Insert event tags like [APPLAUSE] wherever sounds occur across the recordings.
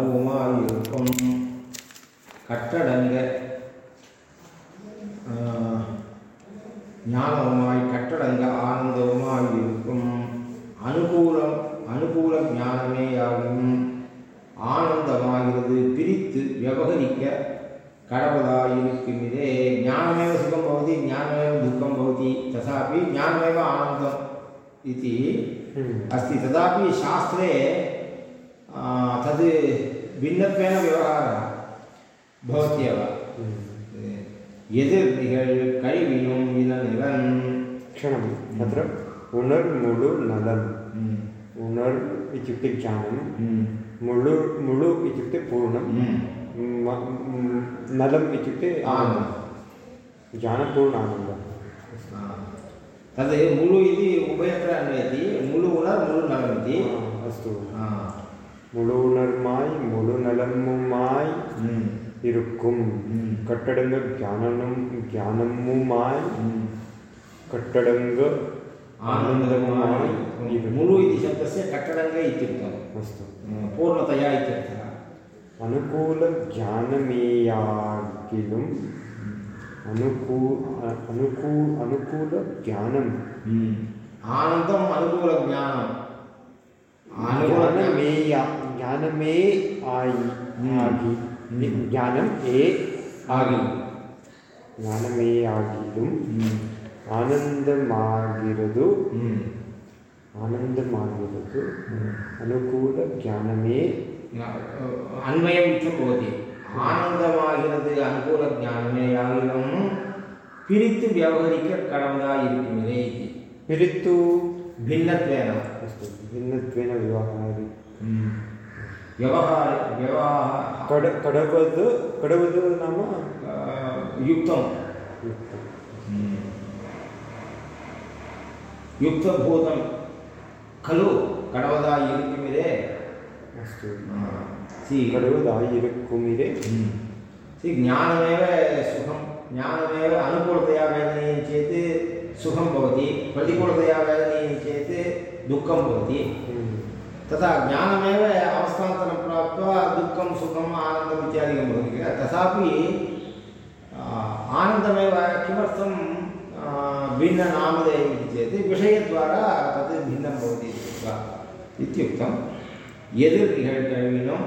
நனவுமாயிருக்கும் கட்டடங்க ஆஹ், ஞானவுமாய் கட்டடங்க ஆனந்தவுமாய் இருக்கும் அனுகூலம் அனுகூல ஞானமேயாகும் ஆனந்தமாகிறது பிரித்து விவகரிக்க கடவுளாயிருக்குமிதே ஞானமேவ சுகம் பவதி ஞானமேவ துக்கம் பவதி तथापि ज्ञानमेव आनन्दम् इति अस्ति तदापि शास्त्रे आ, तद् भिन्नत्वेन व्यवहारः भवत्येव यद् कै विनुं विननिवन् क्षणं तत्र उणर्मुडु नलन् हम्म। उणर् इत्युक्ते ज्ञानं। हम्म। मुळु मुळु इत्युक्ते पूर्णं नलम् हम्म। इत्युक्ते आनन्दः ज्ञानपूर्ण आनन्दः तद् मुळु इति उभयत्र अन्वयति। मुळु उणर् मुळु नलम् अस्तु। முழு உணர்மாய் முழு நலமுமாய் இருக்கும் கட்டடங்க ஞானனும் ஞானமுமாய் கட்டடங்க ஆனந்தமாய் இருக்கும் मुळु इति शब्दस्य कट्टडङ्ग इत्युक्तम् अस्तु पूर्णतया इत्यर्थः अनुकूलज्ञानमेयागिलुम् अनुकू अनुकू अनुकूलज्ञानम् आनन्दम् अनुकूलज्ञानम् अनुकूलज्ञानं ಜ್ಞಾನಮೇ ಆಯಿ ಆಗಿ ಜ್ಞಾನಂ ಏ ಆಗಿ ಜ್ಞಾನಮೇ ಆಗಿದು ಆನಂದಮಾಗಿರದು ಆನಂದಮಾಗಿರದು ಅನುಕೂಲ ಜ್ಞಾನಮೇ ಅನ್ವಯಂ ಚ ಭವತಿ ஆனந்தமாகிறது அனுகூல ஞானமே யாவிலும் பிரித்து வியவகரிக்க கடவுளாக இருக்கிறதே இது பிரித்து பின்னத்வேன பின்னத்வேன விவகாரி व्यवहार व्यवहार। नाम? युक्तं युक्तभूतं हम्म। खलु कडवदा इरुक्कुमिरे अस्तु सि। कडवदा इरुक्कुमिरे हम्म। सि ज्ञानमेव सुखं ज्ञानमेव अनुकूलतया वेदनीयं चेत् सुखं भवति प्रतिकूलतया वेदनीयं चेत् दुःखं भवति। हम्म। तथा ज्ञानमेव अवस्थान्तरं प्राप्त्वा दुःखं सुखम् आनन्दम् इत्यादिकं भवति किल? तथापि आनन्दमेव किमर्थं भिन्ननामधेयम् इति चेत् विषयद्वारा तत् भिन्नं भवति इति कृत्वा इत्युक्तं यद् निहळिनो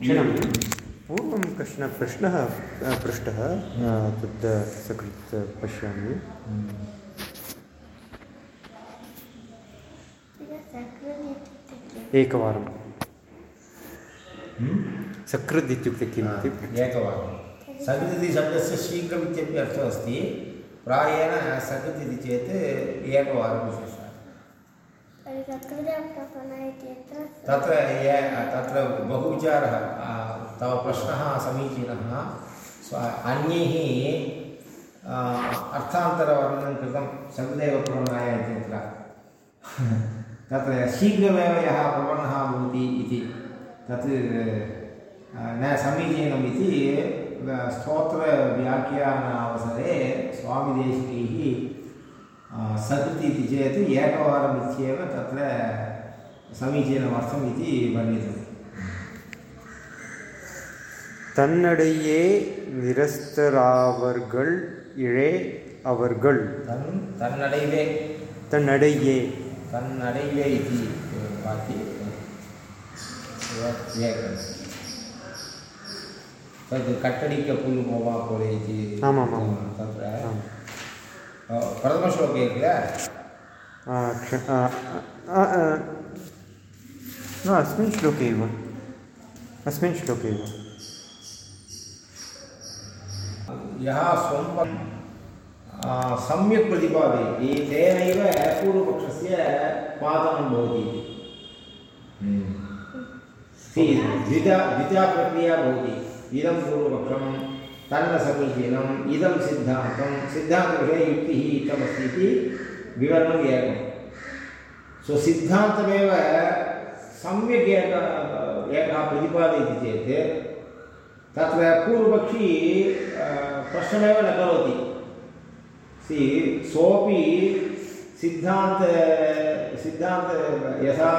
क्षणं पूर्वं कश्चन प्रश्नः पृष्टः तत् सकृत् पश्यामि। हम्म। एकवारं सकृत् इत्युक्ते किम् इति? एकवारं सकृत् इति शब्दस्य शीघ्रम् इत्यपि अर्थः अस्ति प्रायेण सकृत् इति चेत् एकवारं विशेषः। तत्र ये तत्र बहुविचारः आ, तव प्रश्नः समीचीनः। स्व अन्यैः अर्थान्तरवर्णनं कृतं सकृदेव प्रवन्नाय इत्यत्र। तत्र शीघ्रमेव यः प्रपन्नः भवति इति तत् आ, न समीचीनम् इति स्तोत्रव्याख्यानावसरे स्वामिदेशिकैः आ, सकृत् इति चेत् एकवारम् इत्येव तत्र समीचीनमर्थम् इति वर्णितम् தன்னடையே நிரஸ்தராவர்கள் இழே அவர்கள் तन् तन्नडैवे தன்னடையே तन्नडैवे इति वाक्ये एकं तद् कट्टडिकपुल् मोवा कोले इति। तत्र प्रथमश्लोके किल न अस्मिन् श्लोके एव अस्मिन् श्लोके एव यः स्वं सम्यक् प्रतिपादयति तेनैव पूर्वपक्षस्य पादनं भवति सि द्विधा द्विधा प्रक्रिया भवति इदं पूर्वपक्षं तन्न समीचीनम् इदं सिद्धान्तं सिद्धान्तविषये युक्तिः इत्थमस्ति इति विवरणम् एकं सो सिद्धान्तमेव सम्यक् एक एकः प्रतिपादयति चेत् तत्र पूर्वपक्षी प्रश्नमेव न करोति सि सोपि सिद्धान्त सिद्धान्त, यथा,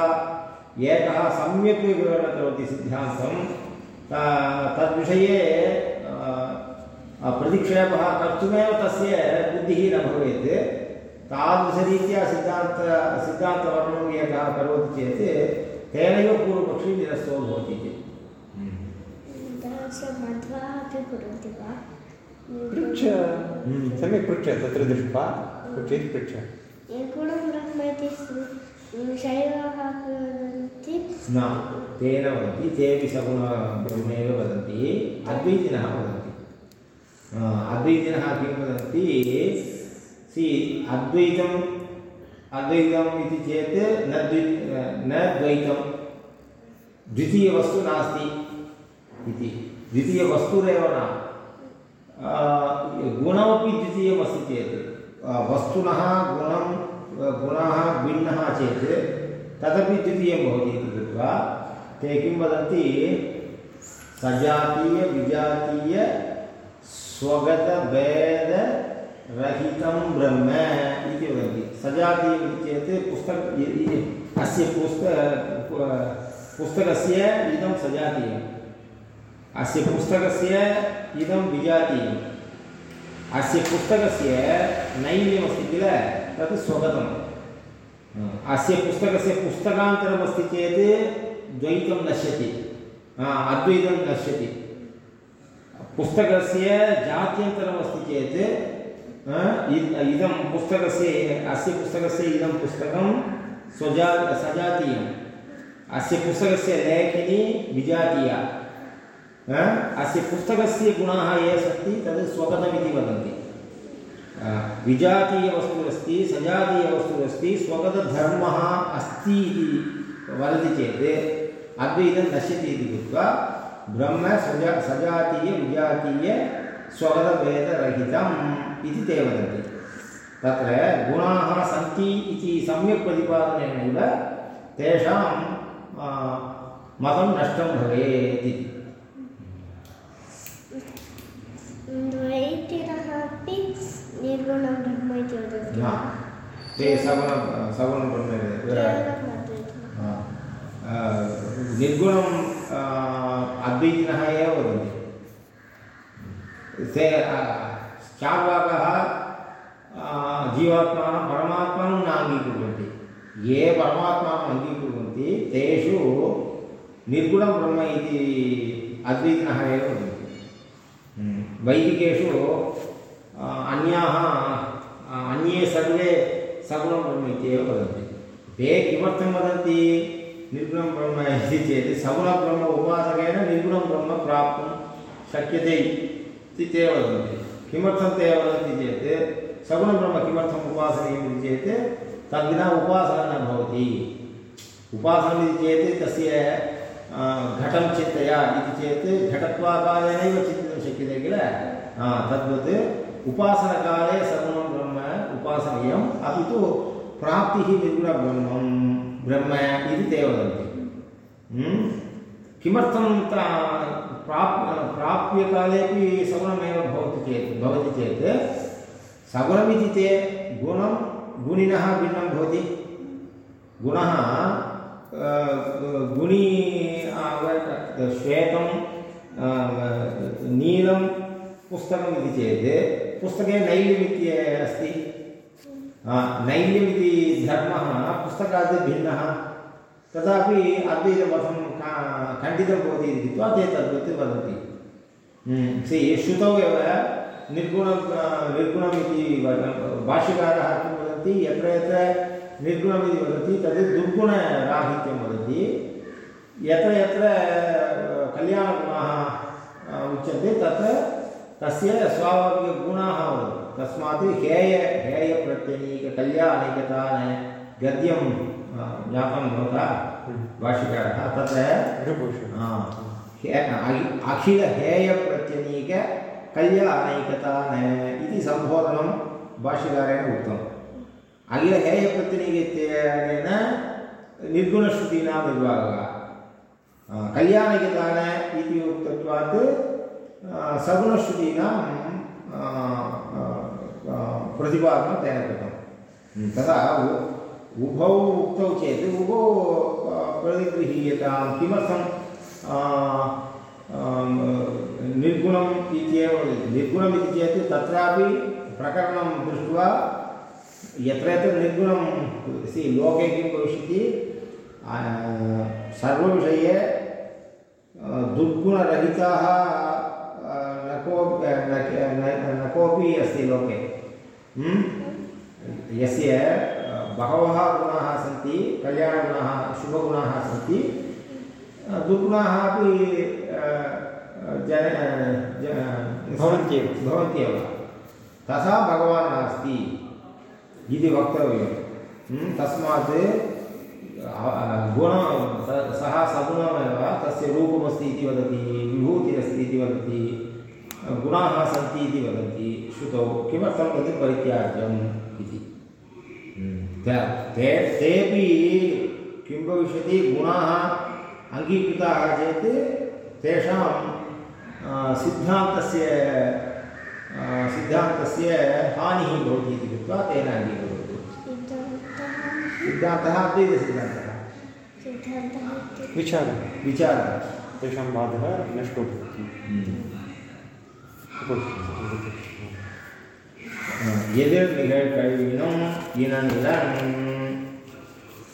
एकः सम्यक् विवरणं करोति सिद्धान्तं तद्विषये प्रतिक्षेपः कर्तुमेव तस्य बुद्धिः न भवेत्। तादृशरीत्या सिद्धान्त, सिद्धान्तवर्णनं एकः करोति चेत् तेनैव पूर्वपक्षी निरस्तो भवति इति। पृच्छ सम्यक् पृच्छ तत्र दृष्ट्वा क्वचित् पृच्छ शैवाः वदन्ति न तेन वदन्ति तेपि सगुणब्रह्मेव वदन्ति अद्वैतिनः वदन्ति अद्वैतिनः किं वदन्ति सि अद्वैतम् अद्वैतम् इति चेत् न द्वि न द्वैतं द्वितीयवस्तु नास्ति इति द्वितीयवस्तुरेव न गुणमपि द्वितीयमस्ति चेत्। वस्तुनः गुणं, गुणाः भिन्नः चेत् तदपि द्वितीयं भवति इति कृत्वा ते किं वदन्ति? सजातीय, विजातीय, स्वगतभेदरहितं ब्रह्म इति वदन्ति। सजातीयम् इति चेत् पुस्तक अस्य पुस्तक पुस्तकस्य इदं सजातीयम्। अस्य पुस्तकस्य इदं विजातीयम् अस्य पुस्तकस्य नैल्यमस्ति किल? तत् स्वगतम्। अस्य पुस्तकस्य पुस्तकान्तरमस्ति चेत् द्वैतं नश्यति। अद्वैतं नश्यति। पुस्तकस्य जात्यन्तरमस्ति चेत् इदं पुस्तकस्य, अस्य पुस्तकस्य इदं पुस्तकं स्वजा, सजातीयम्। अस्य पुस्तकस्य लेखनी विजातीया। अस्य पुस्तकस्य गुणाः ये सन्ति, तद् स्वगतमिति वदन्ति। विजातीयवस्तुरस्ति, सजातीयवस्तुरस्ति, स्वगतधर्मः अस्ति इति वदति चेत् अद्वैतं नश्यति इति कृत्वा, ब्रह्म सजा, सजातीय, विजातीय, स्वगतभेदरहितम् इति ते वदन्ति। तत्र गुणाः सन्ति इति सम्यक् प्रतिपादनेनैव तेषां मतं नष्टं भवेत् इति द्वैतिनः अपि निर्गुणं ब्रह्म इति वदन्ति न वा? ते सगुणं सगुणं ब्रह्मेव केवलम् अद्वैतम् आ, आ, निर्गुणं आ, अद्वैतिनः एव वदन्ति ते आ, चार्वाकः आ, जीवात्मानं परमात्मानं न अङ्गीकुर्वन्ति ये परमात्मानम् अङ्गीकुर्वन्ति तेषु निर्गुणं ब्रह्म इति अद्वैतिनः एव वदन्ति हम्म, वैदिकेषु आ, अन्याः आ, अन्ये सर्वे सगुणं ब्रह्म वदन्ति ते किमर्थं वदन्ति निर्गुणं ब्रह्म इति चेत् सगुणब्रह्म उपासकेन निर्गुणं ब्रह्म प्राप्तुं शक्यते इति ते वदन्ति। किमर्थं ते वदन्ति चेत् सगुणब्रह्म किमर्थम् उपासनीयम् इति चेत्, तद्विना उपासना न भवति उपासनम् इति चेत् तस्य घटं चिन्तय इति चेत् घटत्वाकारेणैव चिन्तितुं शक्यते किल तद्वत् उपासनकाले सगुणं उपासनीयम् अपि तु प्राप्तिः निर्गुणब्रह्मं ब्रह्म इति ते वदन्ति? किमर्थं ता प्राप् प्राप्यकालेपि सगुणमेव भवति चेत् भवति चेत् सगुणमिति ते गुणं गुणिनः भिन्नं भवति गुणः गुणी श्वेतं नीलं पुस्तकम् इति चेत् पुस्तके नैल्यमिति अस्ति। आ, नैल्यमिति धर्मः पुस्तकात् भिन्नः। तथापि अद्वैतमतं का- खण्डितं भवति इति कृत्वा ते तद्वत् वदन्ति। हम्म, श्रुतौ एव निर्गुणं निर्गुणमिति वद- भाष्यकारः किं वदन्ति यत्र यत्र निर्गुणमिति वदति तद् दुर्गुणराहित्यं वदति यत्र यत्र कल्याणगुणाः उच्यन्ते तत्र तस्य स्वाभाविकगुणाः वदन्ति। तस्मात् हेय हेयप्रत्यनीककल्याणैकतान गद्यं ज्ञातं भवता? भाष्यकारः तत्र अनुभूषणम् आ, हे- अखि- अखिलहेयप्रत्यनीक कल्याणैकतान इति सम्बोधनं भाष्यकारेण उक्तम् अखिलहेयप्रत्यनीक इत्यनेन निर्गुणश्रुतीनां निर्वाहः। आ, कल्याणैकतान इति उक्तत्वात् सगुणश्रुतीनां प्रतिपादनं तेन कृतं तदा उ- उभौ उक्तौ चेत् उभौ प्रतिगृह्यतां किमर्थं निर्गुणम् इत्येव वदति निर्गुणमिति चेत् तत्रापि प्रकरणं दृष्ट्वा यत्र यत्र निर्गुणं सि लोके किं भविष्यति सर्वविषये दुर्गुणरहिताः न कोऽपि अस्ति लोके। हम्म? यस्य बहवः गुणाः सन्ति कल्याणगुणाः शुभगुणाः सन्ति। दुर्गुणाः अपि जन भवन्त्येव। भवन्त्येव। तथा भगवान् नास्ति इति वक्तव्यं। हम्म, तस्मात् गुण सः सगुणमेव तस्य रूपमस्ति इति वदति। विभूतिरस्ति इति वदति गुणाः सन्ति इति वदन्ति श्रुतौ किमर्थं तद् परित्याज्यम् इति। ते- तेपि किं भविष्यति गुणाः अङ्गीकृताः चेत् तेषां सिद्धान्तस्य सिद्धान्तस्य हानिः भवति इति कृत्वा तेन अङ्गीकुर्वन्ति। सिद्धान्तः अद्वैतसिद्धान्तः विचारः। विचारः। तेषां बाधः नष्टो भवति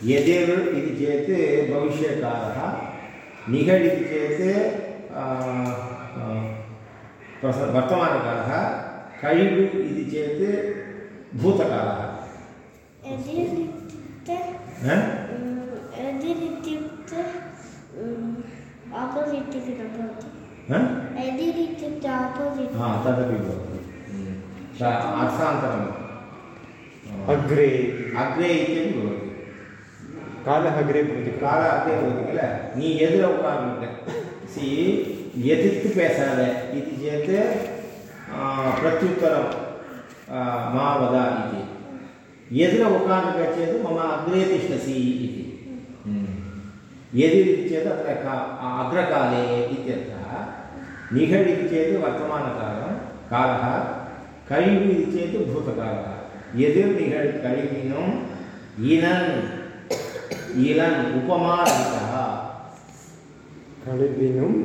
यदेव इति चेत् भविष्यकालः निघड् इति चेत् प्रस वर्तमानकालः कळिडु इति चेत् भूतकालः इत्युक्ते opposite is about. Huh? Adhirith is the opposite. अग्रे अग्रे कालः अग्रे भवति कालः अग्रे भवति किल नी यद् उक्तवन्तः सि यदित् पेसाद इति चेत् प्रत्युत्तरं मा वद इति यद् उक्तवन्तः चेत् मम अग्रे तिष्ठसि इति यदि चेत् अत्र का अग्रकाले इत्यर्थः निघड् इति चेत् वर्तमानकालं कालः कळिव् इति चेत् भूतकालः यदिर्निघड् कळिविनुम् इलन् इलन् उपमारहितः कळिविनुम्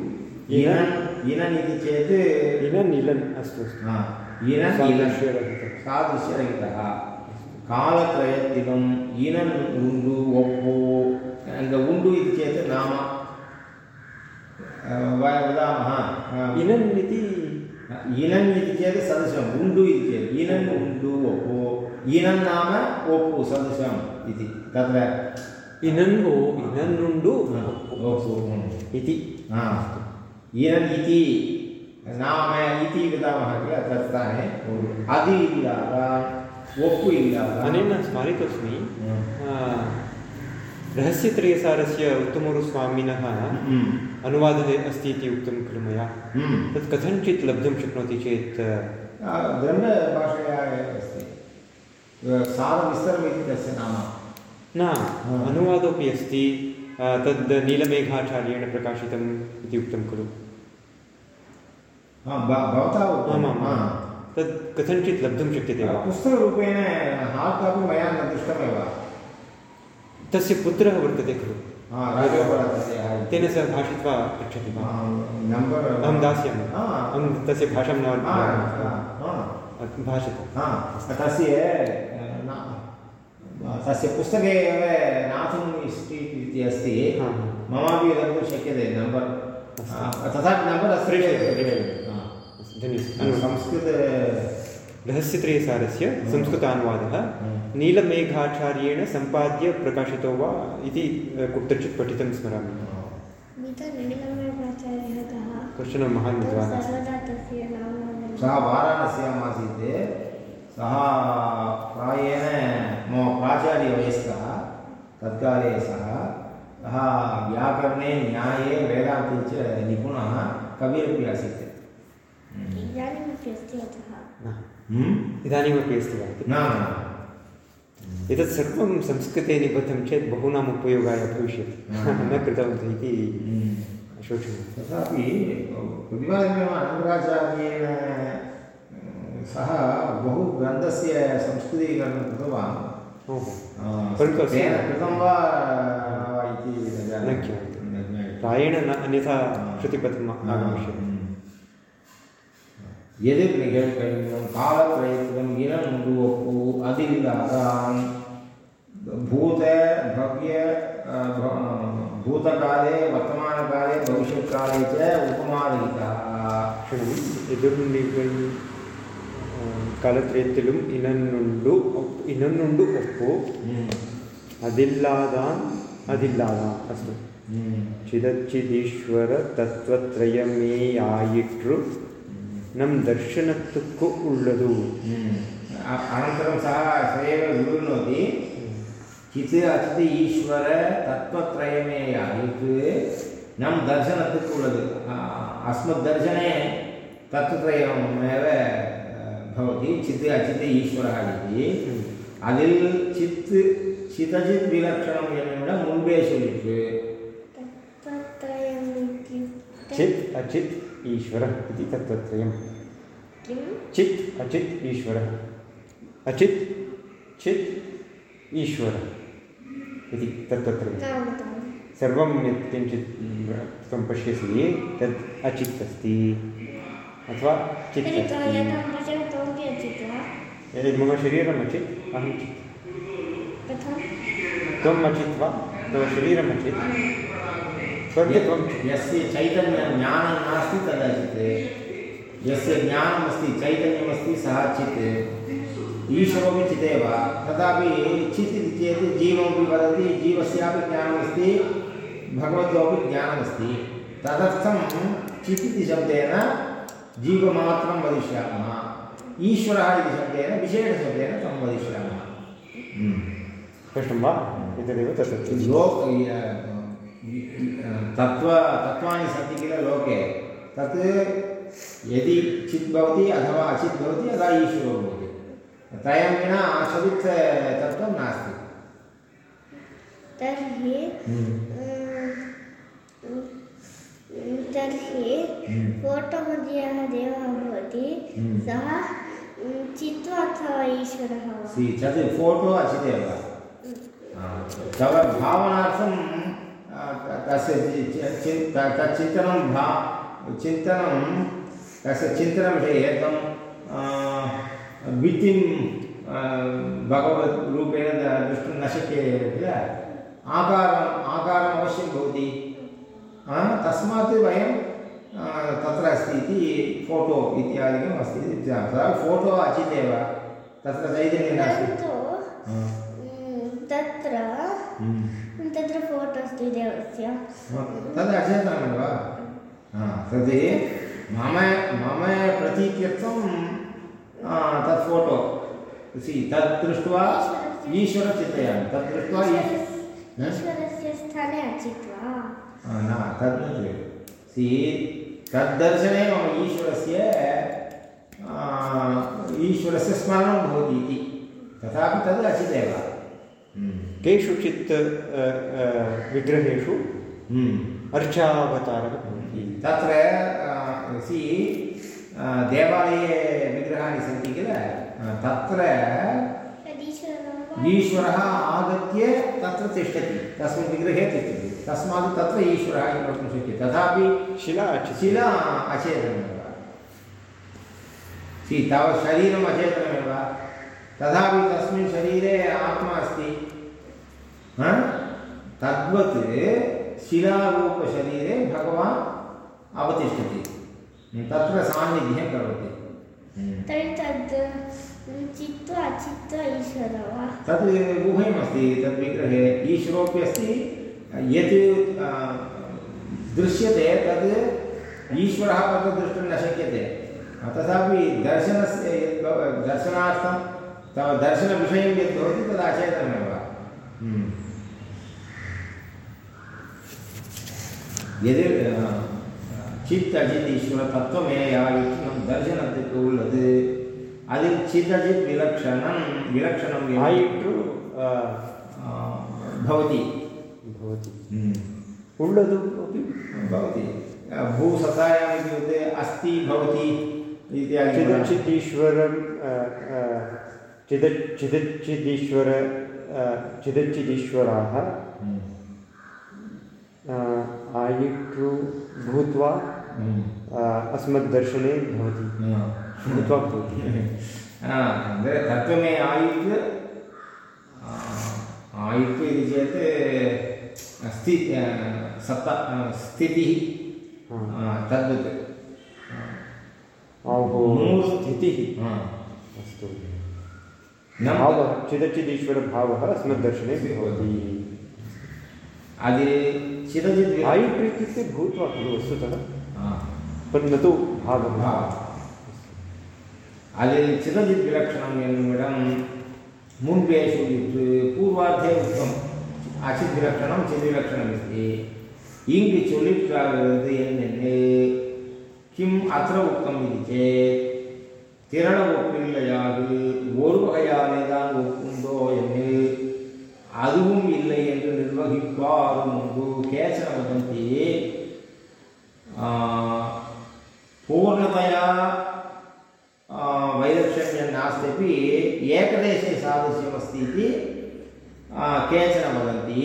इलन् इलन् इति चेत् इलन् इलन् अस्तु इलन् इलन् सादृश्यरहितः कालत्रयत्तिलम् इनन् उण्डु ओप्पो अङ्ग उण्डु इति चेत् नाम वयं वदामः इनन् इति इनन् इति चेत् सदृशम् उण्डु इति चेत् इनन् उण्डु ओपो इनन् नाम ओपु सदृशम् इति तत्र इनन् ओ इनन्नुण्डु ओपु इति अस्तु इनन् इति नाम इति वदामः किल तत्स्थाने अति इल्लाद ಒಪ್ಪು ಇಲ್ಲ ಅನೇನ ಸ್ಮರಿತಸ್ಮಿ रहस्यत्रयसारस्य उत्तमोरुस्वामिनः हम्म, अनुवादः अस्ति इति उक्तं खलु मया। हम्म। तत् कथञ्चित् लब्धुं शक्नोति चेत् ग्रन्थभाषया एव अस्ति। सारविस्तरम् इति तस्य नाम। न अनुवादोऽपि अस्ति। तद् नीलमेघाचार्येण प्रकाशितम् इति उक्तं खलु। भवता। आमां। तद् कथञ्चित् लब्धुं शक्यते वा? पुस्तकरूपेण हार्ड् कापि मया न दृष्टमेव। तस्य पुत्रः वर्तते खलु? हा, तेन सह भाषित्वा पृच्छति। वा अहं दास्यामि। हा, अहं तस्य भाषां न हा, हा, हा, भाषते। हा, तस्य तस्य पुस्तके एव नाथुम् स्ट्रीट् इति अस्ति। ममापि गन्तुं शक्यते नम्बर् तथापि नम्बर् अस्ति धन्यवादः। संस्कृत रहस्यत्रयसारस्य संस्कृतानुवादः। नीलमेघाचार्येण सम्पाद्य प्रकाशितो वा इति कुत्रचित् पठितं स्मरामि। कश्चन महान् विद्वान् आसीत्। सर्वदा तस्य नाम वदन्ति। सः वाराणस्याम् आसीत् सः प्रायेण मम प्राचार्यवयस्कः। तत्काले सः सः व्याकरणे न्याये वेदान्ते च निपुणः कविरपि आसीत्। इदानीमपि अस्ति हम्म? इदानीमपि अस्ति वा? न न। एतत् सर्वं संस्कृते निबद्धं चेत् बहूनाम् उपयोगाय भविष्यति। न कृतवन्तः इति हम्म। शोचनीयं तथापि प्रतिपादनीयम् अनन्तराचार्येण सः बहु ग्रन्थस्य संस्कृतीकरणं कृतवान्। परन्तु तेन कृतं वा इति न ज्ञायते। न ज्ञायते। प्रायेण न अन्यथा श्रुतिपथम् आगमिष्यति। எதிர் நிகழ்கழியும் காலத்ரயத்துடன் இனமுண்டு ஒப்பு அதில்லாதான் பூத பவ்ய भूतकाले वर्तमानकाले भविष्यत्काले च उपमादिताः എതിർനികൾ കളത്രയത്തിലും ഇനന്നുണ്ടു ഇനന്നുണ്ടു ഒപ്പോ അതില്ലാതാൻ അതില്ലാതാൻ അസ്തു ചിതച്ചിതീശ്വര തത്വത്രയമേയായിട്ടു ನಮ್ಮ ದರ್ಶನಕ್ಕೂ ಉಳ್ಳದು अ- अनन्तरं सः स एव विवृणोति चित् अचित् ईश्वर तत्त्वत्रयमे यायित् நம் தர்சனத்துக்கு உள்ளது அ- अस्मद्दर्शने तत्त्वत्रयमेव अ, भवति चित् अचित् ईश्वरः इति அதில் சித்து சிதஜித் விலட்சணம் என்னும் முன்பே சொல்லிட்டு तत्त्वत्रयम् इत्युक्ते ईश्वरः इति तत्त्वत्रयं चित् अचित् ईश्वरः। अचित् चित् ईश्वरः इति तत्त्वत्रयं सर्वं यत् त्वं पश्यसि तद् अचित् अस्ति। अथवा चित् एतद् मम शरीरम् अचित् अहं चित्। त्वम् अचित् वा? तव शरीरम् अचित्। यस्य चैतन्यं ज्ञानं नास्ति तदचित् यस्य ज्ञानमस्ति चैतन्यमस्ति सः चित् ईश्वरोपि चिदेव तथापि चित् इति चेत् जीवमपि वदति जीवस्यापि ज्ञानमस्ति भगवतोपि ज्ञानमस्ति। तदर्थं चित् इति शब्देन जीवमात्रं वदिष्यामः। ईश्वरः इति शब्देन विशेषशब्देन तं वदिष्यामः। हम्म। वा? एतदेव तत्। लोक तत्त्व तत्त्वानि सन्ति किल लोके? तत् यदि चित् भवति अथवा अचित् भवति तदा ईश्वरो भवति। त्रयं विना तत्त्वं नास्ति। तर्हि अं, तर्हि हम्म। फ़ोटो मध्ये यः देवः भवति हम्म। सः अं, चित्वा अथवा ईश्वरः तत् फ़ोटो अचिदेव तव भावनार्थं तस्य तत् चिन्तनं भा चिन्तनं तस्य चिन्तनविषये आ, भित्तिं भगवत् रूपेण द्रष्टुं न शक्यते किल? आकारम् आकारम् अवश्यं भवति। तस्मात् वयं तत्र अस्ति इति फ़ोटो इत्यादिकम् अस्ति तदा फ़ोटो अचिदेव तत्र चैतन्यं नास्ति। तत्र हम्म। तत्र फ़ोटो अस्ति देवस्य तद् अचेतनमेव हा, तद् मम मम प्रतीत्यर्थं तत् फ़ोटो। सि तत् दृष्ट्वा ईश्वरं चिन्तयामि। तत् दृष्ट्वा ईश्वरस्य स्थाने अचित् वा आ, न तद् सि तद्दर्शने मम ईश्वरस्य ईश्वरस्य स्मरणं भवति इति। तथापि तद् अचिदेव। केषुचित् विग्रहेषु हम्म। अर्चावतारः भवति तत्र सि देवालये विग्रहाणि सन्ति किल? तत्र ईश्वरः आगत्य तत्र तिष्ठति। तस्मिन् विग्रहे तिष्ठति। तस्मात् तत्र ईश्वरः इति वक्तुं शक्यते। तथापि शिला शिला अचेतनमेव। सि तव शरीरम् अचेतनमेव। तथापि तस्मिन् शरीरे आत्मा अस्ति। हा? तद्वत् शिलारूपशरीरे भगवान् अवतिष्ठति। तत्र सान्निध्यं करोति। वा? तद् उभयमस्ति तद् विग्रहे अस्ति यत् दृश्यते तद् ईश्वरः तत्र द्रष्टुं न शक्यते। तथापि दर्शनस्य दर्शनार्थं दर्शनविषयं यद् भवति तद् अचेतनमेव हम्म। எது சித் அஜித் ஈஸ்வர தத்துவமேயா நம் தர்சனத்துக்கு உள்ளது அதில் சிதஜித் விலக்ஷணம் விலக்ஷணம் என- आयिट्रु अ, आ, भवति भवति हम्म। उळ्ळदु अपि भवति भूसतायाम् इत्युक्ते अस्ति भवति इत्यादि चिदचिदीश्वरं अ, चिदच् चिदच्चिदीश्वर चिदच्चिदीश्वराः हम्म। भूत्वा हम्म। अस्मद्दर्शने भवति। हाँ। भूत्वा भवति। [LAUGHS] हाँ, तत्त्वमे आयुत् आयुत् इति चेत् स्थि स्थितिः हाँ। तद्वत्। स्थितिः। अस्तु। भाव चिदचिदीश्वर भाव अस्मद दर्शन आगे चिदचित आयु प्रीति भूत खुद वस्तु पर न तो भाव। आगे चिदचित विलक्षण मैडम मुंपेश पूर्वाधे उत्तम। अचित विलक्षण चिद विलक्षण इंग चलिए किम अत्र उत्तम चेत। திரள ஒப்பில்லையாது ஒரு வகையாலே தான் ஒப்புண்டோ எனில் அதுவும் இல்லை என்று நிர்வகிப்பாரும் உண்டு கேசன வதந்தி आ, पूर्णतया आ, वैलक्षण्यं नास्त्यपि एकदेशे सादृश्यमस्ति इति आ, केचन वदन्ति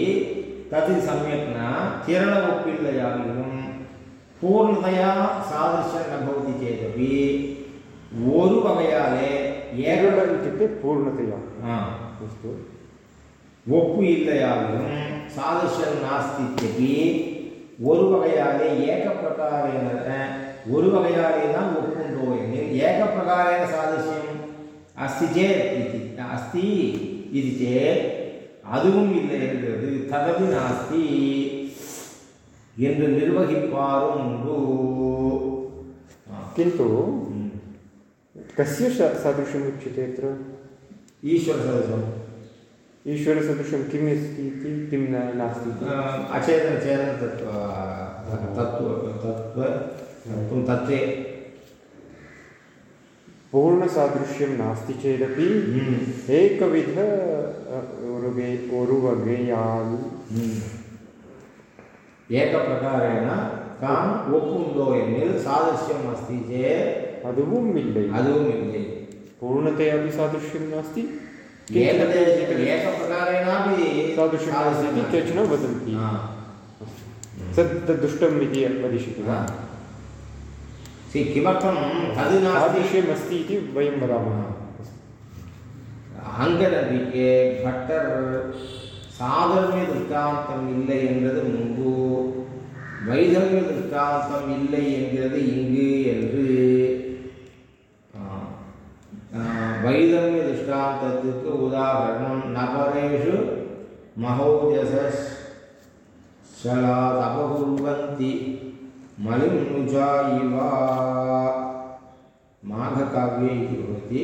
तत् सम्यक् न किरण उप्पिल्लयागिनं पूर्णतया सादृश्यं न भवति चेदपि ஒரு வகையாலே ஏகலம் இத்துக்கு பூர்ணதையா அஸ்து ஒப்பு இல்லையாலும் சாதர்ஷம் நாஸ்தி ஒரு வகையாலே ஏக பிரகாரேன ஒரு வகையாலே தான் ஒப்புண்டோ எனில் ஏக பிரகாரேன சாதர்ஷம் அஸ்தி சேத் இது அஸ்தி இது சேத் அதுவும் இல்லை என்கிறது தகவு நாஸ்தி என்று நிர்வகிப்பாரும் உண்டு கிந்து कस्य सादृशम् उच्यते अत्र? ईश्वरसदृशम्। ईश्वरसदृशं किम् अस्ति इति? किं न नास्ति अचेतनचेतनतत्त्व तत्त्व तत्त्व तत्त्वे। पूर्णसादृश्यं नास्ति चेदपि हम्म। एकविध उरुगे उरुवगेयान् हम्म। एकप्रकारेण काम् ओपुन्दो सादृश्यम् अस्ति चेत् அதுவும் இல்லை அதுவும் இல்லை पूर्णतया अपि सादृश्यं नास्ति एकदेश एकप्रकारेणापि सादृश्यं नास्ति इति सादृश्यं केचन वदन्ति हा. तत् तद् दुष्टम् इति वदिष्यति वा हा. सि किमर्थं तद् नास्ति सादृश्यम् अस्ति इति वयं वदामः அங்கநம்பிக்கை பட்டர் சாதர்மிய திருஷ்டாந்தம் இல்லை என்றது முன்பு வைதர்மிய திருஷ்டாந்தம் இல்லை என்கிறது இங்கு என்று ஆ, வைதர்மிய திருஷ்டாந்தத்துக்கு உதாரணம் நபரேஷு மகோஜச शलादपकुर्वन्ति मलिनुजा इव माघकाव्ये इति भवति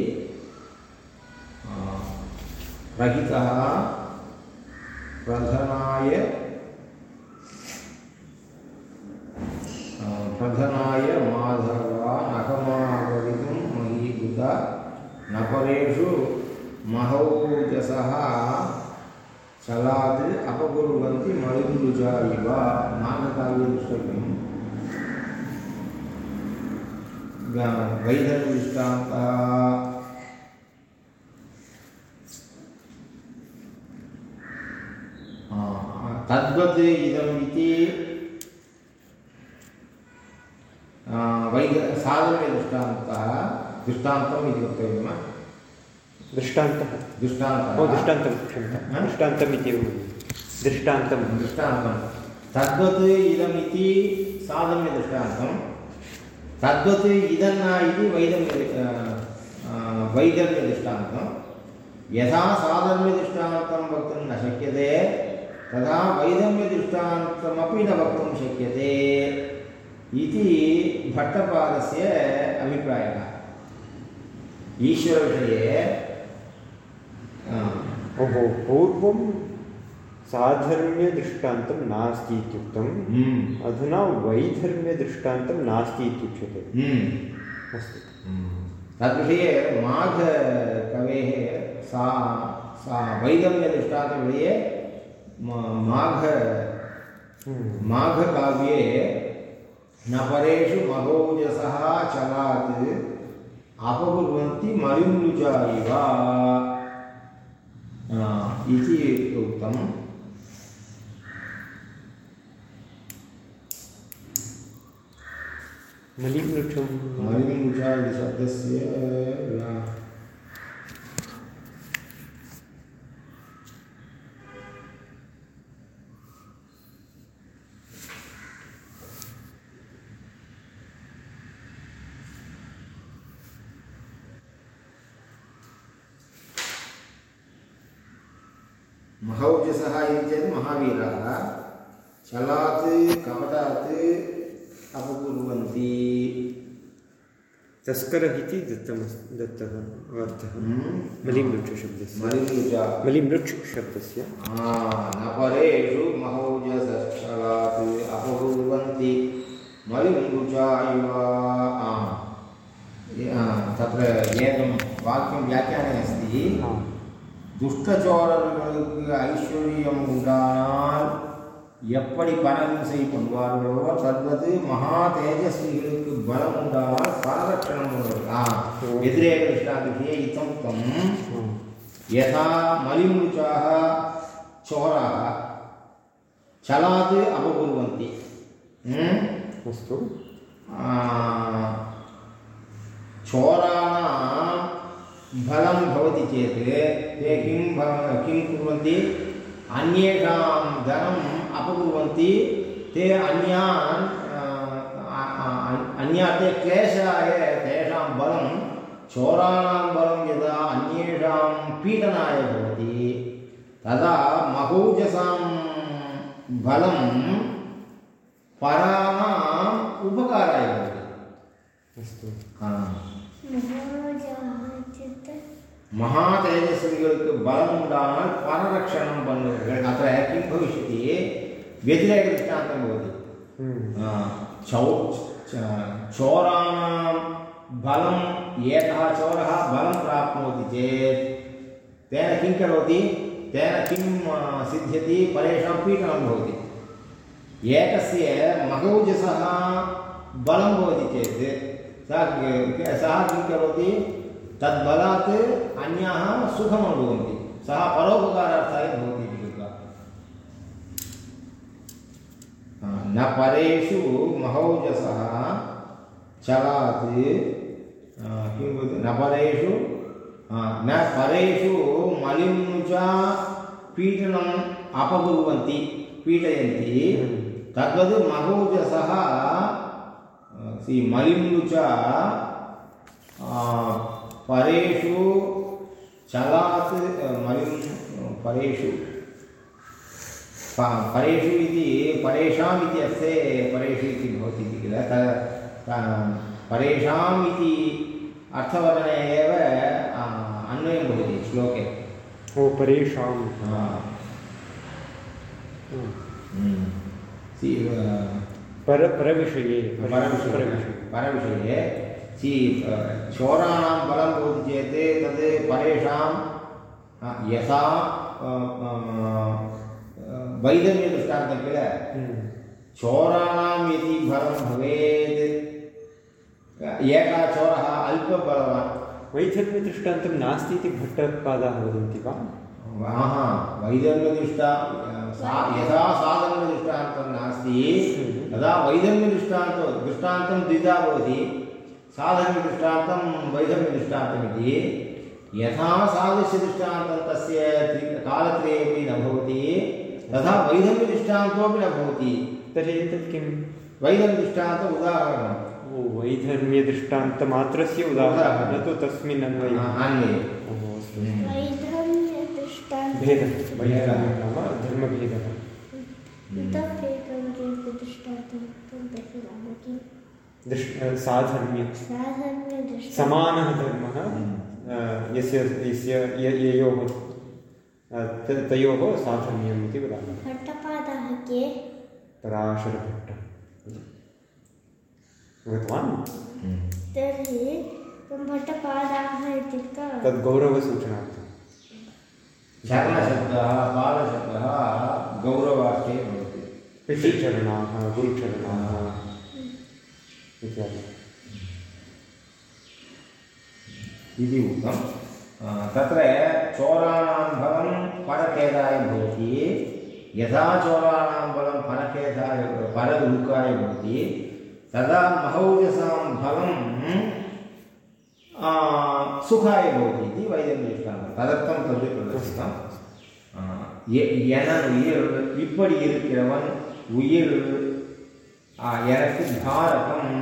आ, रहितः प्रधनाय नपरेषु महौजसः चलात् अपकुर्वन्ति मलिन्दुजा इव द्रष्टव्यम् वैदर्दृष्टान्तः तद्वत् इदम् इति आ, साधनदृष्टान्तः दृष्टान्तम् इति वक्तव्यं वा? दृष्टान्तः। दृष्टान्तः ओ दृष्टान्तं क्षम्यतां? दृष्टान्तम् इति दृष्टान्तं दृष्टान्तं तद्वत् इदमिति साधम्यदृष्टान्तं तद्वत् इदन्न इति वैदम्य वैदर्म्यदृष्टान्तं यथा साधर्म्यदृष्टान्तं वक्तुं न शक्यते तथा वैदम्यदृष्टान्तमपि न वक्तुं शक्यते इति भट्टपादस्य अभिप्रायः। ईश्वरविषये ओहो पूर्वं साधर्म्यदृष्टान्तं नास्ति इत्युक्तम्। हम्म, अधुना वैधर्म्यदृष्टान्तं नास्ति इत्युच्यते। हम्म। अस्तु। तद्विषये माघकवेः सा सा वैगम्यदृष्टान्तविषये मा- माघ हम्म। माघकाव्ये नपरेषु महोजसः चलात्। अपकुर्वन्ति मरिन्दुजा इव इति उक्तम् मलिवृक्षं मलिङ्गुषा इति शब्दस्य व्या- महौजसः इति चेत् महावीरः छलात् कपटात् अपकुर्वन्ति तस्करः इति दत्तमस्ति दत्तः अर्थः हम्म। मलिवृक्षशब्दस्य मलिङ्गुषा मलिवृक्षशब्दस्य न परेषु महौजसच्छलात् अपकुर्वन्ति मलिङ्गुचा इव आ, ये- आ, तत्र एकं वाक्यं व्याख्याने अस्ति हा துஷ்டச்சோழர்களுக்கு ஐஸ்வர்யம் உண்டானால் எப்படி பணவிசை பண்ணுவார்களோ தத்வது மகா தேஜஸ்விகளுக்கு பலம் உண்டானால் பரரட்சணம் பண்ணுவது ஆ व्यतिरेक दृष्टान्तविषये इत्थम् उक्तं यथा मलिमुचाः चोराः छलात् अपकुर्वन्ति। हम्म? अस्तु। चोराणां बलं भवति चेत् ते किं किं कुर्वन्ति? अन्येषां धनम् अपकुर्वन्ति। ते अन्यान् अन्यात् ते क्लेशाय तेषां बलं चोराणां बलं यदा अन्येषां पीडनाय भवति तदा महौजसां बलं पराणाम् उपकाराय भवति अस्तु மகாதேஜஸ்விகளுக்கு பலம் உண்டானால் பரரட்சணம் பண்ணுவீர்கள் அத்த கிம் பவிஷ்யதி व्यतिरेक भवति चौ चोराणां बलम् एकः चोरः बलं प्राप्नोति चेत्। तेन किं करोति? तेन किं सिद्ध्यति? परेषां पीडनं भवति। एकस्य महौजसः बलं भवति चेत्, सः सः किं करोति? तद्बलात् अन्याः सुखम् अनुभवन्ति। सः परोपकारार्थाय भवति इति कृत्वा। न परेषु महौजसः चलात् किं वदति न परेषु न परेषु मलिनुचा पीडनम् अपकुर्वन्ति पीडयन्ति। तद्वत् महौजसः सि मलिनुचा परेषु चलात् मलिं परेषु परेषु इति परेषाम् इति अस्ति, परेषु इति भवति किल, त- परेषाम् इति अर्थवर्णने एव अन्वयं भवति श्लोके। ओ परेषां हम्म, हम्म। पर परविषये परविषये सि चोराणां बलं भवति चेत् तद् परेषां यथा अ, अ, वैधव्यदृष्टान्तं किल? हम्म, चोराणां यदि बलं भवेत् एकः चोरः अल्पबलवान्। वैधव्यदृष्टान्तं नास्ति इति भट्टपादाः वदन्ति वा? आहा वैधव्यदृष्टा सा यथा साधनदृष्टान्तं नास्ति तदा वैधव्यदृष्टान्तो दृष्टान्तं द्विधा भवति। साधनदृष्टान्तं वैधव्यदृष्टान्तमिति यथा सादृश्यदृष्टान्तं तस्य त्रि- कालत्रयेपि न भवति तथा वैधव्यदृष्टान्तोपि न भवति। तर्हि एतत् किं वैधव्यदृष्टान्त उदाहरणम्। ओ वैधर्म्यदृष्टान्तमात्रस्य उदाहरणं न तु तस्मिन् अन्वये। ओहो अस्तु। वैधव्यदृष्टान्तं भेदः वैधर्म्यं नाम धर्मभेदः। साधर्म्यं। समानः धर्मः यस्य यस्य ययोः तयोः साधर्म्यम् इति वदामः। भट्टपादाः के? पराशरभट्टः। गतवान् तर्हि भट्टपादाः इत्युक्ते तद् गौरवसूचनार्थं चरणशब्दः पादशब्दः गौरवार्थे भवति पितृचरणाः गुरुचरणाः इत्यादि। इति उक्तं तत्र चोराणां बलं परखेदाय भवति। यथा चोराणां बलं परखेदाय परदुःखाय भवति। तदा महौजसां फलं सुखाय भवति इति वयं दृष्टामः तदर्थं तद् प्रदर्शितं எனன் உயிர் இப்படி இருக்கிறவன் உயிர் எனக்கு தாரகம்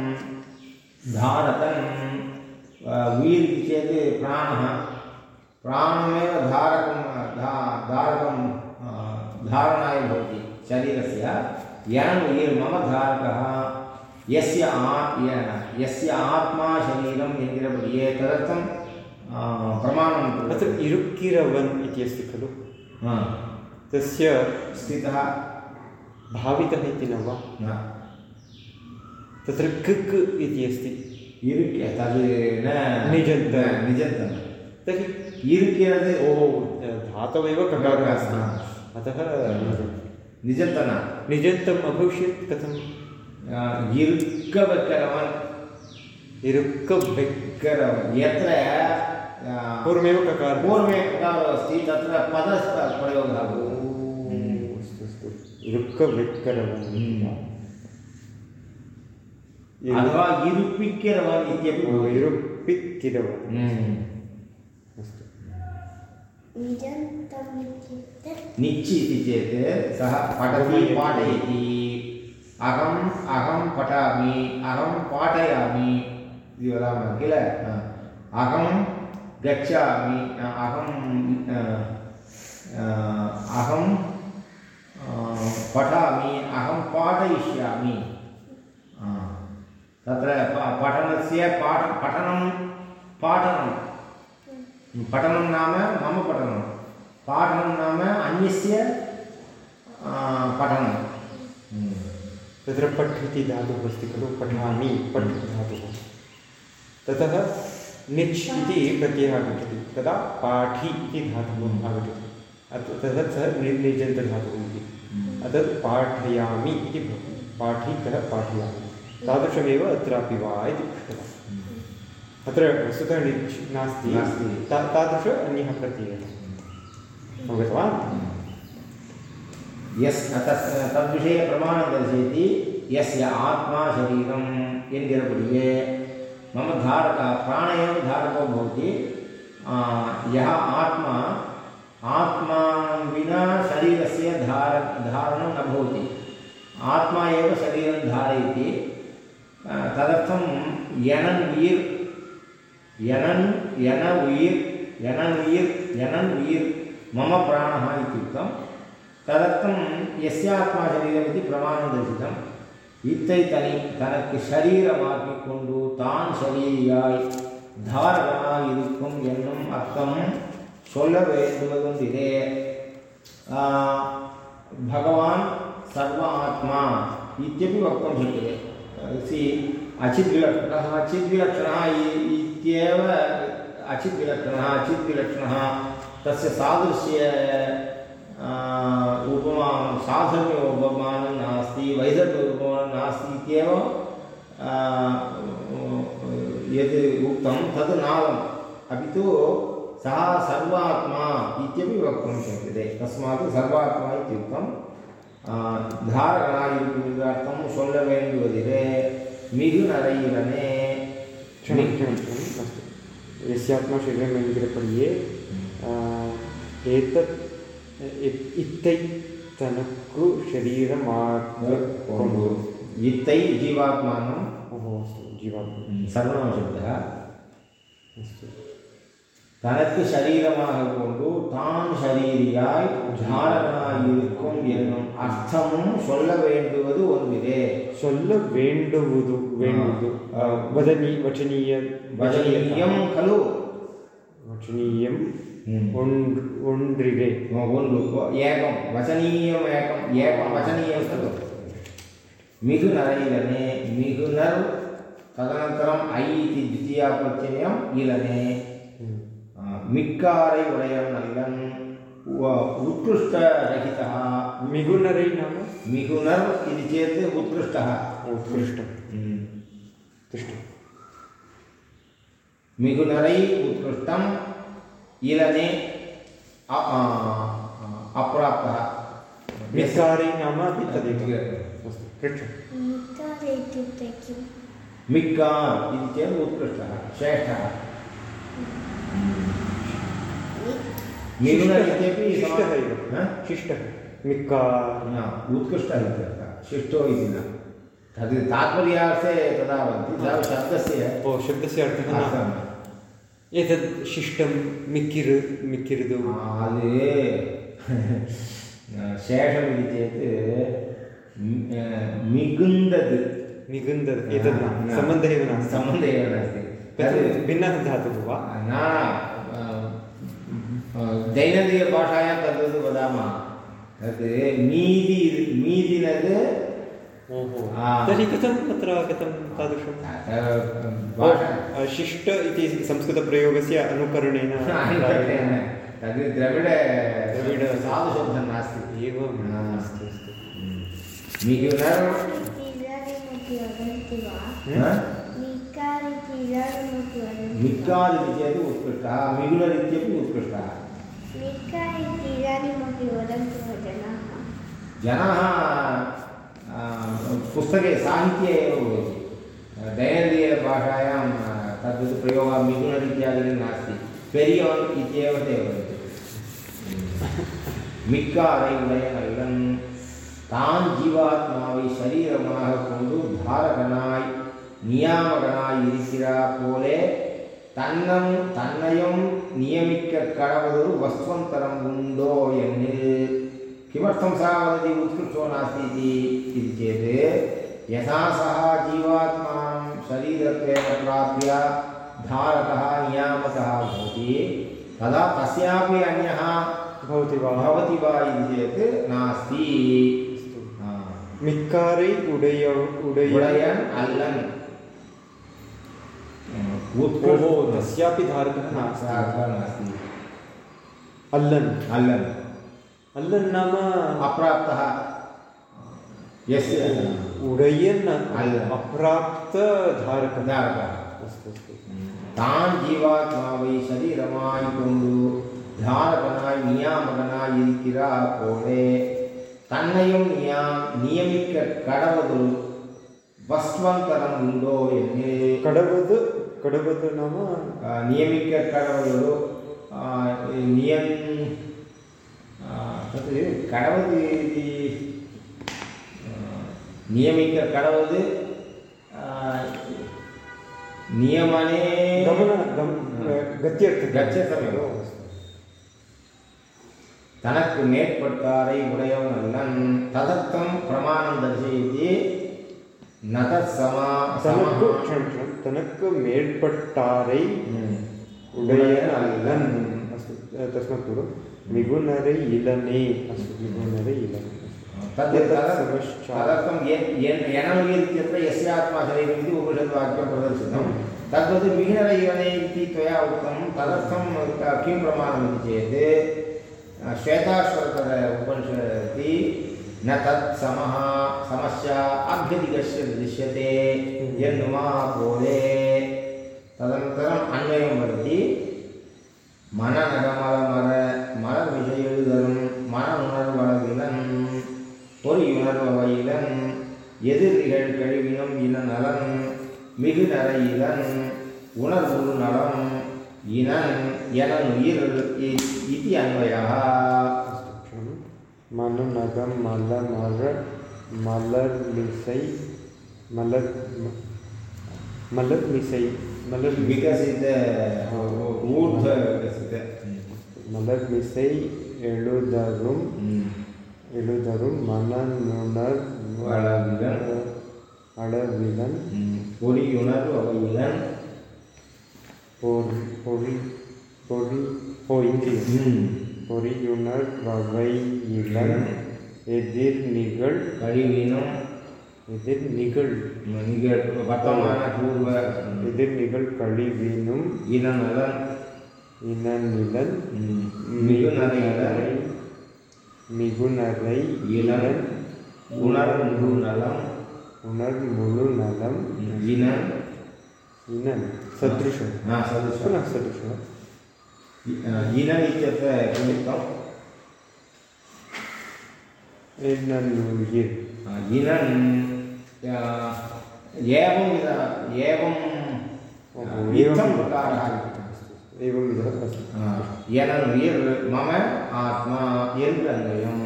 தாரதன் உயிர் சேது பிராண பிராணமேவ தாரகம் தா தாரகம் தாரணாய பவதி சரீரஸ்ய எனன் உயிர் மம தாரகः यस्य यस्य आत्मा शरीरम् एन्गिरपडिये तदर्थं प्रमाणं तत्र इरुक्किरवन् इति अस्ति खलु। तस्य स्थितः। भावितः इति न वा? न। तत्र कृक् इति अस्ति। इरुक्य तद् न निजन्त निजन्तं तर्हि इरुक्यद् ओ धातवेव ककारः अस्ति। अतः निजन्तन। निजन्तम् अभविष्यत् कथं இருக்க வைக்கிறவன் इरुक्कबेक् வைக்கிறவன் यत्र आ, पूर्वमेव ककारः पूर्वे ककारः अस्ति तत्र पदप्रयोगः भवति अस्तु अस्तु इरुक्कबेक्करवन् अथवा इरुप्पिक्किरवन् इत्यपि भवति इरुप्पिक्किरवन् हम्म। अस्तु निजन्तम् इत्युक्ते निच् इति चेत् सः पठति पाठयति अहम् अहं पठामि अहं पाठयामि इति वदामः किल। अहं गच्छामि अहं अहं पठामि अहं पाठयिष्यामि। तत्र पठनस्य पाठ पठनं पाठनं। पठनं नाम मम पठनं। पाठनं नाम अन्यस्य पठनं। हम्म। तत्र पठ् इति धातुः अस्ति खलु पठामि पठ् धातुः ततः निच् इति प्रत्ययः आगच्छति तदा पाठि इति धातुः आगच्छति। अत ततः सः नि निजन्तधातुः इति। अतः पाठयामि इति भवति। पाठि कः पाठयामि? तादृशमेव अत्रापि वा इति पृष्टवान्। अत्र वस्तुतः निच् नास्ति। नास्ति। तादृश अन्यः प्रत्ययः। अवगतवान्? यस् तस् तद्विषये प्रमाणं दर्शयति यस्य आत्मा शरीरम् एन्गिरपडिये मम धारकः प्राण एव धारको भवति। यः आत्मा आत्मा विना शरीरस्य धार, धारणं न भवति। आत्मा एव शरीरं धारयति। तदर्थं यनन् उयिर् यनन्, यन उयिर् यनन् उयिर् यनन् उयिर् मम प्राणः इत्युक्तं ததர்த்தம் எஸ்யாத்மா சரீரம் இது பிரமாணம் தரிசிதம் இத்தை தனி தனக்கு சரீரமாக்கிக் கொண்டு தான் சரீரியாய் தாரகனாய் இருக்கும் என்னும் அர்த்தம் சொல்ல வேண்டுவதொன்றிலே भगवान् सर्व आत्मा इत्यपि वक्तुं शक्यते सि अचिद्विलक्षणः अचिद्विलक्षणः इ- इत्येव अचिद्विलक्षणः अचिद्विलक्षणः तस्य सादृश्य आ, उपमानं साधर्म्य उपमानं नास्ति वैदर्भ उपमानं नास्ति इत्येव यद् उक्तं तद् नालम् अपि तु सः सर्वात्मा इत्यपि वक्तुं शक्यते। तस्मात् सर्वात्मा इत्युक्तं धारगणादिर्थं सोल्लवेन्दुवदिरे मिगुनरैरने क्षणं क्षणं क्षणम् अस्तु। यस्यात्मा शरीरमेन्दिरपर्ये एतत् இத்தை தனக்கு சரீரம் ஆத்ம இத்தை ஜீவாத்மானம் अस्तु जीवात्मा सर्वनामशब्दः अस्तु தனக்கு சரீரமாக கொண்டு தான் சரீரியாய் ஜாலகனாய் இருக்கும் என்னும் அர்த்தமும் சொல்ல வேண்டுவது ஒன்றுதே சொல்ல வேண்டுவது வேண்டுவது வதனி வச்சனீய வச்சனீயம் கலு வச்சனீயம் ओण्ड्रिगे ओण्डु एकं वचनीयम् एकम् एकं वचनीयं कृतं मिथुनरैलने मिथुनर् तदनन्तरम् ऐ इति द्वितीयाप्रत्ययम् इलने मिक्कारै उडयं नल्लन् उत्कृष्टरहितः मिगुनरै नाम मिगुनर् इति चेत् उत्कृष्टः उत्कृष्टं तिष्ठं मिगुनरै उत्कृष्टं इत्युक्ते किं मिक्कार् इति चेत् उत्कृष्टः श्रेष्ठः मिथुन इत्यपि शिष्टः एव शिष्टः मिक्कार न उत्कृष्टः इत्यर्थः शिष्टो इति न तद् तात्पर्यार्थे तदा वदन्ति शब्दस्य ओ शब्दस्य अर्थः एतद् शिष्टं मिक्किर् मिक्किरिदु। [LAUGHS] शेषमिति चेत् मिगुन्दद्। मिगुन्दद् एतद् सम्बन्धः एव नास्ति सम्बन्धः एव नास्ति। तद् भिन्नः धातुः वा? न दैनन्दिनभाषायां तद्वद् वदामः। तद् मीति मीतिनद् तर्हि कथं तत्र आगतं तादृशं शिष्ट इति संस्कृतप्रयोगस्य अनुकरणेन [LAUGHS] तद् द्रविड द्रविड- साधुशब्दः नास्ति। एवम् अस्तु। अस्तु हा? मिक्काल् इति चेत् उत्कृष्टः। मिगुनर् इत्यपि उत्कृष्टः जनाः पुस्तके साहित्ये एव भवति दैनन्दिनभाषायां आ, तद्वत् प्रयोगः मिगुनर् इत्यादिकं नास्ति पेरियोन् इत्येव ते वदन्ति மிக்காரை உடைய நல்லன் தான் ஜீவாத்மாவை சரீரமாக கொண்டு தாரகனாய் நியாமகனாய் இருக்கிறார் போலே தன்னம் தன்னையும் நியமிக்க கடவுள் வஸ்துவந்தரம் உண்டோ எண்ணில் किमर्थं सः वदति उत्कृष्टो नास्ति इति चेत् यथा सः जीवात्मानं शरीरत्वेन प्राप्य धारकः नियामकः भवति तदा तस्यापि अन्यः भवति वा? भवति वा इति चेत् नास्ति। अस्तु. मिक्कारै उडय उडय उडयन् अल्लन्। ओहो तस्यापि धारकः नास्ति। उत्कृष्टः नास्ति। अल्लन् नाम अप्राप्तः। यस्य उडयन् अप्राप्तधारकः। धारकः। अस्तु अस्तु। तान् जीवात्मा वै शरीरमायिकुण्डु धारकनाय नियामकनाय இருக்கிறா போலே தன்னையும் நியாம் நியமிக்க கடவுது வஸ்வந்தரம் உண்டோ என்று கடவுது கடவுது நாம நியமிக்க கடவுது நியம் तत् कडवद् इति नियमिक कडवद् नियमने गमनं गत्यर्थ गच्छति खलु தனக்கு மேற்பட்டாரை உடையவன் அல்லன் ததத்தம் பிரமாணம் தரிசயதி நத சமா தனக்கு தனக்கு மேற்பட்டாரை உடைய அல்லன் அஸ்து தஸ்மாத் பூர்வம் विगुणरैलने अस्तु विगुणरैलने तदर्थं यणौ इत्यत्र यस्य आत्मा शरीरम् इति उपनिषद्वाक्यं प्रदर्शितं तद्वत् विघ्नरैलने इति त्वया उक्तं तदर्थं किं प्रमाणमिति चेत् श्वेताश्वरतद उपनिषदति न तत् समः समस्या अभ्यधिकस्य दृश्यते यन्नुमापोले तदनन्तरम् अन्वयं वदति मननगमलमर மலர்மிசை எழுதலும் மன உணர்வளவிலன் பொறியுணர்வவையிலன் எதிரிகள் கழிவினும் இன நலன் மிகு நரையிலன் உணர்வு நலம் இனன் என உயிர் இத்தி அன்வையா மனுநகம் மலர் மலர் மலர் மிசை மலர் மலர் மிசை மலர் விகசித ஊர்த விகசித எழுதரும் ம். எழுதரும் மனநுணர் அளவிலன். அளவிலன் ம். பொறியுணர்வவையிலன் பொறி பொறி பொறி ஓ இந்திரியம் ம். பொறியுணர் வகை இளன் எதிர் நிகழ் கழிவினும் எதிர் நிகழ் நிகழ் வர்த்தமான பூர்வ எதிர் நிகழ் கழிவினும் இனநலன் இனநிலன் மிகுநரையிலன் மிகுநரை இளன் உணர் முழு நலம் உணர் முழு நலம் இனன் इनन् सदृशं हा सदृशं पुनः सदृशः इनन् इत्यत्र किमुक्तं एननुयिर् इनन् अ, एवं विध एवं ओहो, इत्थं एवं प्रकारः எனது மம ஆத்மா என்று அன்வயம்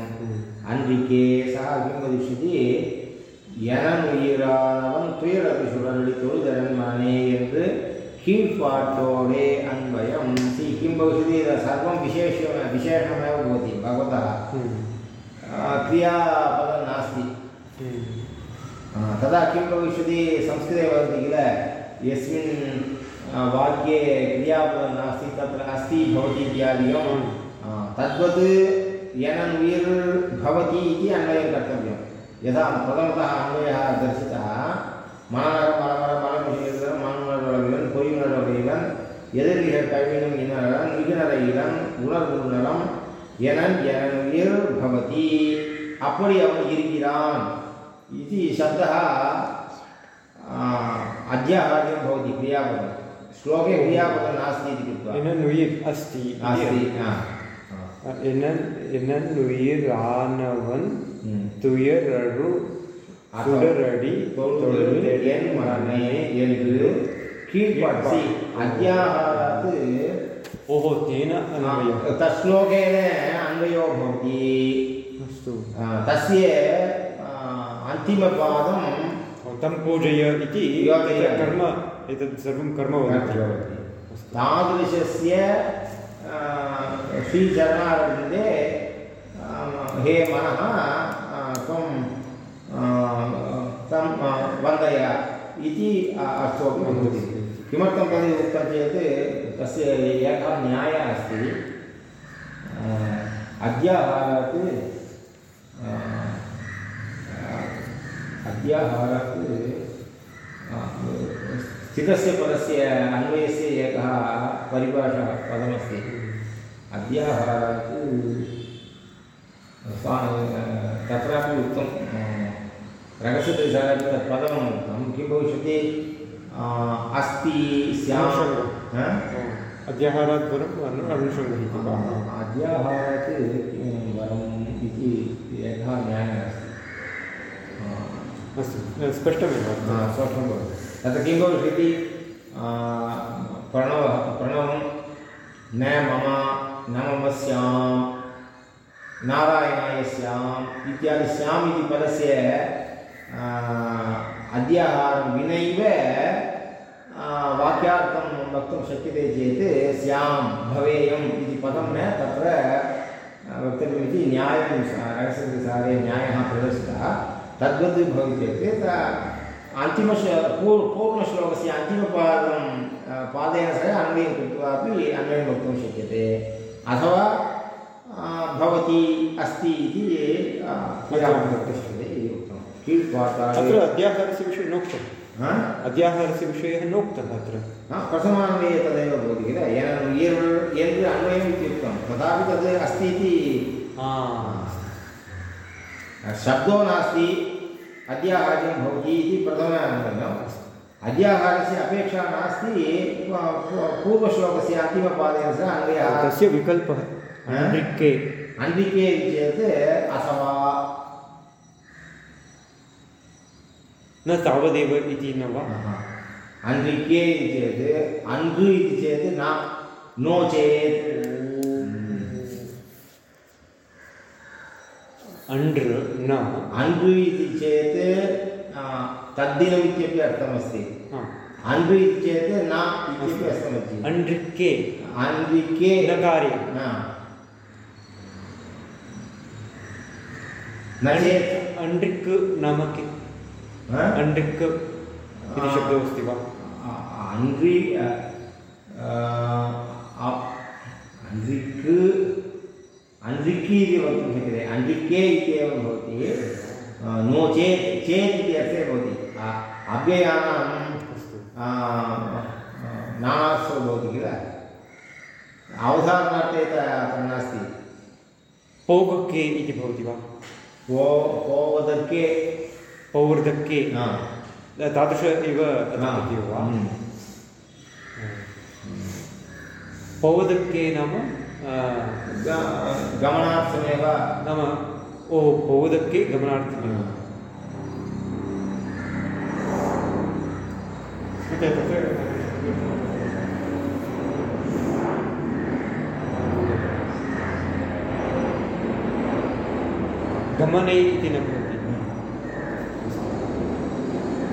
அன்றிக்கே சக அபிமதிஷதி எனனுயிரானவன் துயரபி சுடரடி தொழுதரன் மனே என்று கீழ்பாட்டோடே அன்வயம் சி கிம் பவதி சர்வம் விசேஷம் விசேஷमेव भवति भगवतः क्रियापदं नास्ति तदा किं भविष्यति संस्कृते वदति किल यस्मिन् वाक्ये क्रियापदं नास्ति तत्र अस्ति भवति इत्यादिकं आ, तद्वत् यनन् उयर् भवति इति अन्वयं कर्तव्यं यथा प्रथमतः अन्वयः दर्शितः மணநர மரமர மலமிஷன் மண்மலன் பொய்மலன் எதிர்நிகழ் கவினும் இனரன் மிகுநர இளம் உணர்வுணரம் எனன் எனன் உயிர் பவதி அப்படி அவன் இருக்கிறான் इति शब्दः अध्याहार्यं भवति क्रियापदं श्लोके क्रियापदं नास्ति इति कृत्वा एननुयिर् अस्ति इति नास्ति हा, एनन् एननुयिरानवन् ம். துயரடு சுடரடி தொழுது என் மரணே என்று கீழ்ப்பாட்சி अध्याहारात् ओहो तेन अन्वयः तश्लोकेन अन्वयो भवति अस्तु आ, तस्य आ, अन्तिमपादं तं पूजय इति योजय। एतत् कर्म एतत् सर्वं कर्म वदति तादृशस्य आ, श्रीचरणारविन्दे आ, हे मनः त्वं तं वन्दय इति अर्थोपि भवति। किमर्थं तद् उक्तं चेत् तस्य एकः न्यायः अस्ति। अद्याहारात् अद्याहारात् स्थितस्य पदस्य अन्वयस्य एकः परिभाषा पदमस्ति अद्याहारात् स्वा- तत्रापि उक्तं रगसत्रिसारापि तत् पदम् उक्तं। किं भविष्यति? अस्ति। हा? अध्याहारात् परम् अनु अनुषङ्गः अद्याहारात् किं वरम् इति एकः न्यायः अस्ति। अस्तु स्पष्टमेव। स्पष्टं भवति। तत्र किं भविष्यति आ, प्रणवः प्रणवं न मम न मम स्याम् नारायणाय स्याम् इत्यादि स्याम् इति पदस्य आ, अद्याहारं विनैव वाक्यार्थं वक्तुं शक्यते चेत् स्यां भवेयम् इति पदं न तत्र वक्तव्यमिति न्यायं रहस्यसारे न्यायः प्रदर्शितः। तद्वत् भवति चेत् तत्र अन्तिमश पूर् पूर्णश्लोकस्य अन्तिमपादं पादेन सह अन्वयं कृत्वापि अन्वयं वक्तुं शक्यते अथवा भवति अस्ति इति आ, क्रियापदतिष्ठते इति उक्तं कीழ்पाताले अत्र अध्याहारस्य विषये नोक्तम् अध्याहारस्य विषयः नोक्तः अत्र प्रथमान्वये तदेव भवति किल अन्वयम् इत्युक्तं तथापि तद् अस्ति इति शब्दो नास्ति अद्याहार्यं भवति इति प्रथमान्वयम् अद्याहारस्य अपेक्षा नास्ति पूर्वश्लोकस्य अन्तिमपादेन सह अन्वयः तस्य विकल्पः? अण्डिके इति चेत् अथवा न तावदेव इति न वा? इति चेत् अङ्गु इति चेत् न नो चेत्। अण्ड्र। न अण्डु इति चेत् तद्दिनम् इत्यपि अर्थमस्ति अण्डु इति चेत् न इत्यपि अर्थमस्ति अण्ड्रिके अण्ड्रिके नकारे न चेत् अण्ड्रिक् नाम किम् अण्ड्रिक् इति शब्दः वा अण्ड्रि अण्ड्रिक् अन्द्रिक् इति वक्तुं शक्यते अन्द्रिके इत्येव भवति नो चेत् चेत् इति अर्थे भवति अव्ययानां नानार्थो भवति किल अवधारणार्थे अत्र नास्ति पौगके इति भवति वा को कोवदर्के पौर्धके तादृश एव वा. नाम ಗಮನಾರ್ಥಮೇವ ನಮ್ಮ ಓ ಹೋಗೋದಕ್ಕೆ ಗಮನಾರ್ಥಮೇವ ಮತ್ತೆ गमने न भवति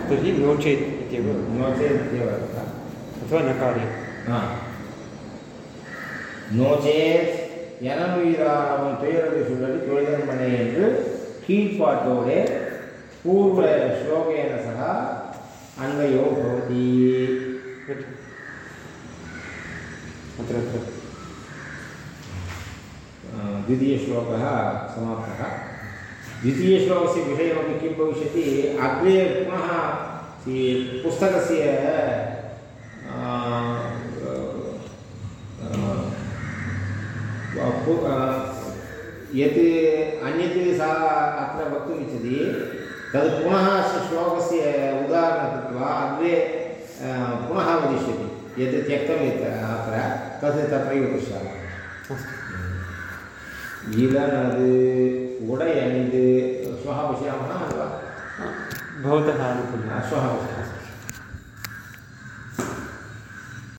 तर्हि नो अथवा न कार्य நோச்சேத் எனனுயிரானவன் துயரது சுழலி தொழிலன் மனை என்று கீழ்ப்பாட்டோடே பூர்வ ஸ்லோகேன சக अन्वयो भवति अत्र अत्र अ, द्वितीयश्लोकः समाप्तः द्वितीयश्लोकस्य विषयमपि किं भविष्यति अग्रे पुनः सी पुस्तकस्य यत् अन्यत् सः अत्र वक्तुमिच्छति तद् पुनः श्लोकस्य उदाहरणं कृत्वा अग्रे पुनः वदिष्यति। यत् त्यक्तम् इति अत्र तत् तत्रैव पश्यामः इदनद् उडयनिद् श्वः पश्यामः अथवा? भवतः अनुकूलं श्वः पश्यामः।